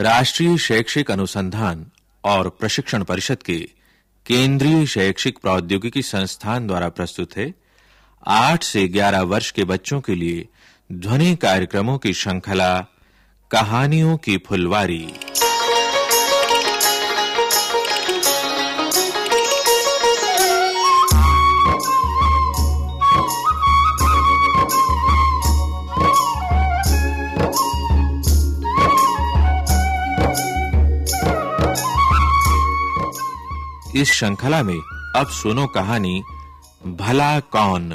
राष्ट्रीय शैक्षिक अनुसंधान और प्रशिक्षण परिषद के केंद्रीय शैक्षिक प्रौद्योगिकी संस्थान द्वारा प्रस्तुत है। 8 से 11 वर्ष के बच्चों के लिए ध्वनि कार्यक्रमों की श्रृंखला, कहानियों की फुलवारी। इस श्रृंखला में अब सुनो कहानी भला कौन?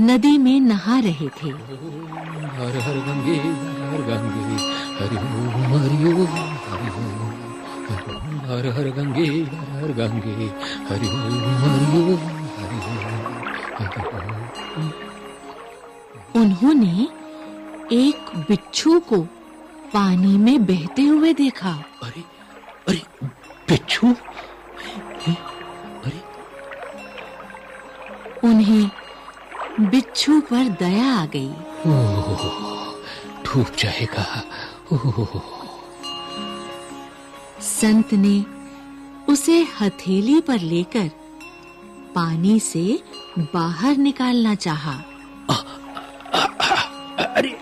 नदी में नहा रहे थे। हर हर गंगे हर गंगे हरि ओम हरि ओम हरि ओम हर हर गंगे हर हर गंगे हरि ओम हरि ओम हरि ओम उन्होंने एक बिच्छू को पानी में बहते हुए देखा। अरे अरे बिच्छू? अरे। उन्हें बिच्छू पर दया आ गई। डूब जाएगा संत ने उसे हथेली पर लेकर पानी से बाहर निकालना चाहा। अरे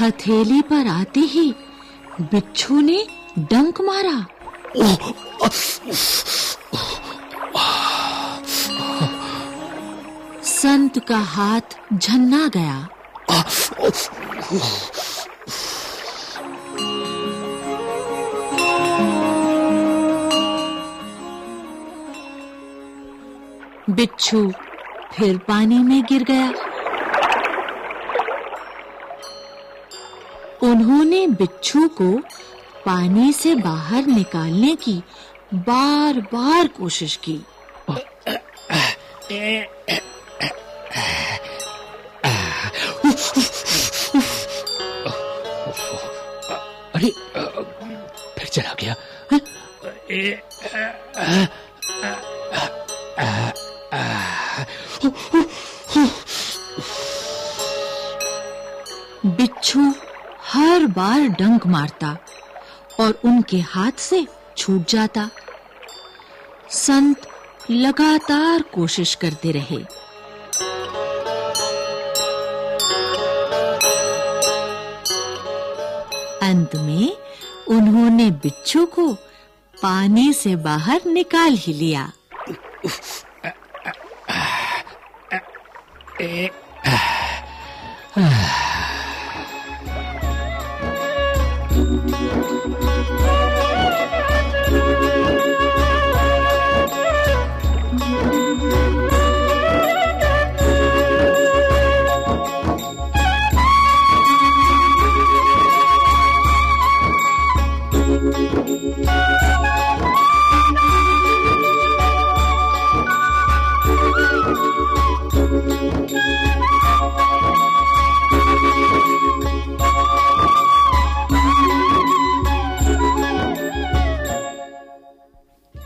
हथेली पर आते ही बिच्छू ने डंक मारा। संत का हाथ झन्ना गया बिच्छू फिर पानी में गिर गया उन्होंने बिच्छू को पानी से बाहर निकालने की बार-बार कोशिश की बिच्छू हर बार डंक मारता और उनके हाथ से छूट जाता। संत लगातार कोशिश करते रहे। अंत में उन्होंने बिच्छू को पानी से बाहर निकाल ही लिया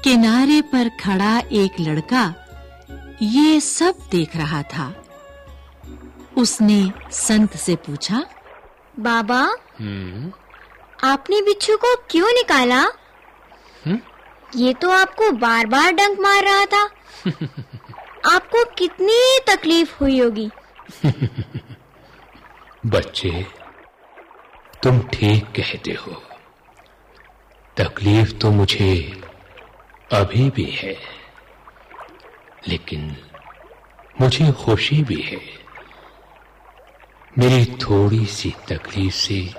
किनारे पर खड़ा एक लड़का ये सब देख रहा था। उसने संत से पूछा बाबा हम्म। आपने बिच्छू को क्यों निकाला? हम्म? ये तो आपको बार-बार डंक मार रहा था। आपको कितनी तकलीफ़ हुई होगी? बच्चे तुम ठीक कहते हो। तकलीफ़ तो मुझे अभी भी है, लेकिन मुझे खुशी भी है। मेरी थोड़ी सी तकलीफ़ से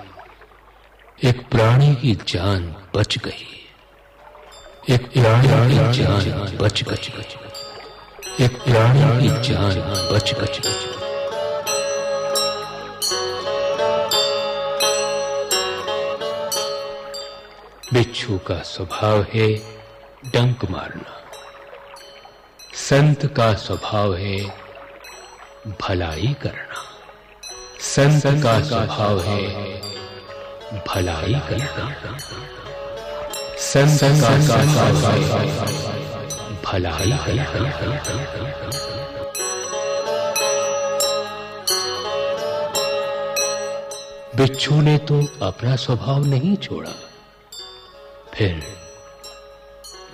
एक प्राणी की जान बच गई। एक प्राणी की जान बच गई। एक प्राणी की जान बच गई। बिच्छू का स्वभाव है डंक मारना। संत का स्वभाव है भलाई करना। संत का स्वभाव है भलाई करना। संत का स्वभाव है भलाई करना। बिच्छू ने तो अपना स्वभाव नहीं छोड़ा। फिर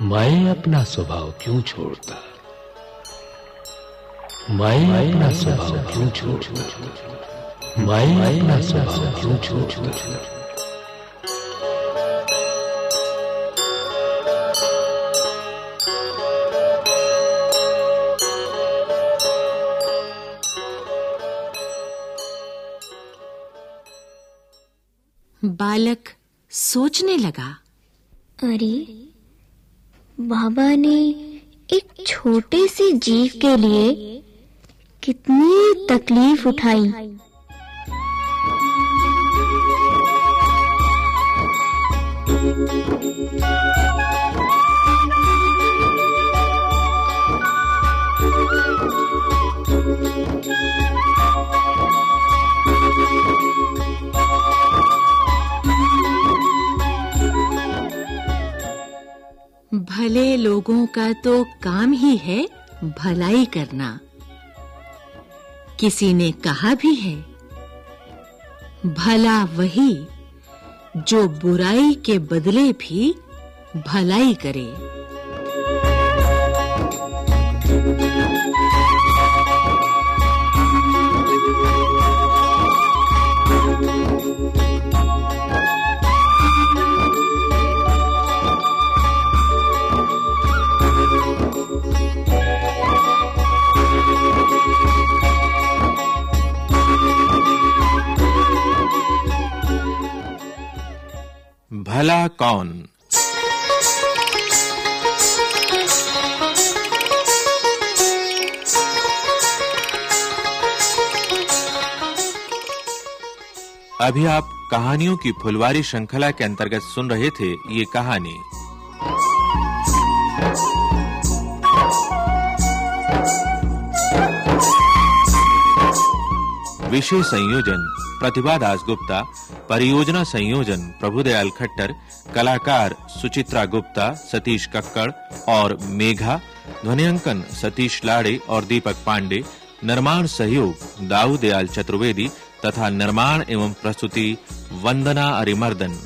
मैं अपना स्वभाव क्यों छोड़ता? मैं अपना स्वभाव क्यों छोड़ता? मैं अपना स्वभाव क्यों छोड़ता? बालक सोचने लगा। अरे बाबा ने एक छोटे से जीव के लिए कितनी तकलीफ़ उठाई। लोगों का तो काम ही है भलाई करना। किसी ने कहा भी है, भला वही जो बुराई के बदले भी भलाई करे। भला कौन? अभी आप कहानियों की फुलवारी श्रृंखला के अंतर्गत सुन रहे थे ये कहानी। विषय संयोजन। प्रतिभा दास गुप्ता परियोजना संयोजन प्रभुदयाल खट्टर, कलाकार सुचित्रा गुप्ता, सतीश कक्कड़ और मेघा, ध्वनियांकन सतीश लाड़े और दीपक पांडे, निर्माण सहयोग दाऊदयाल चतुर्वेदी तथा निर्माण एवं प्रस्तुति वंदना अरिमर्दन।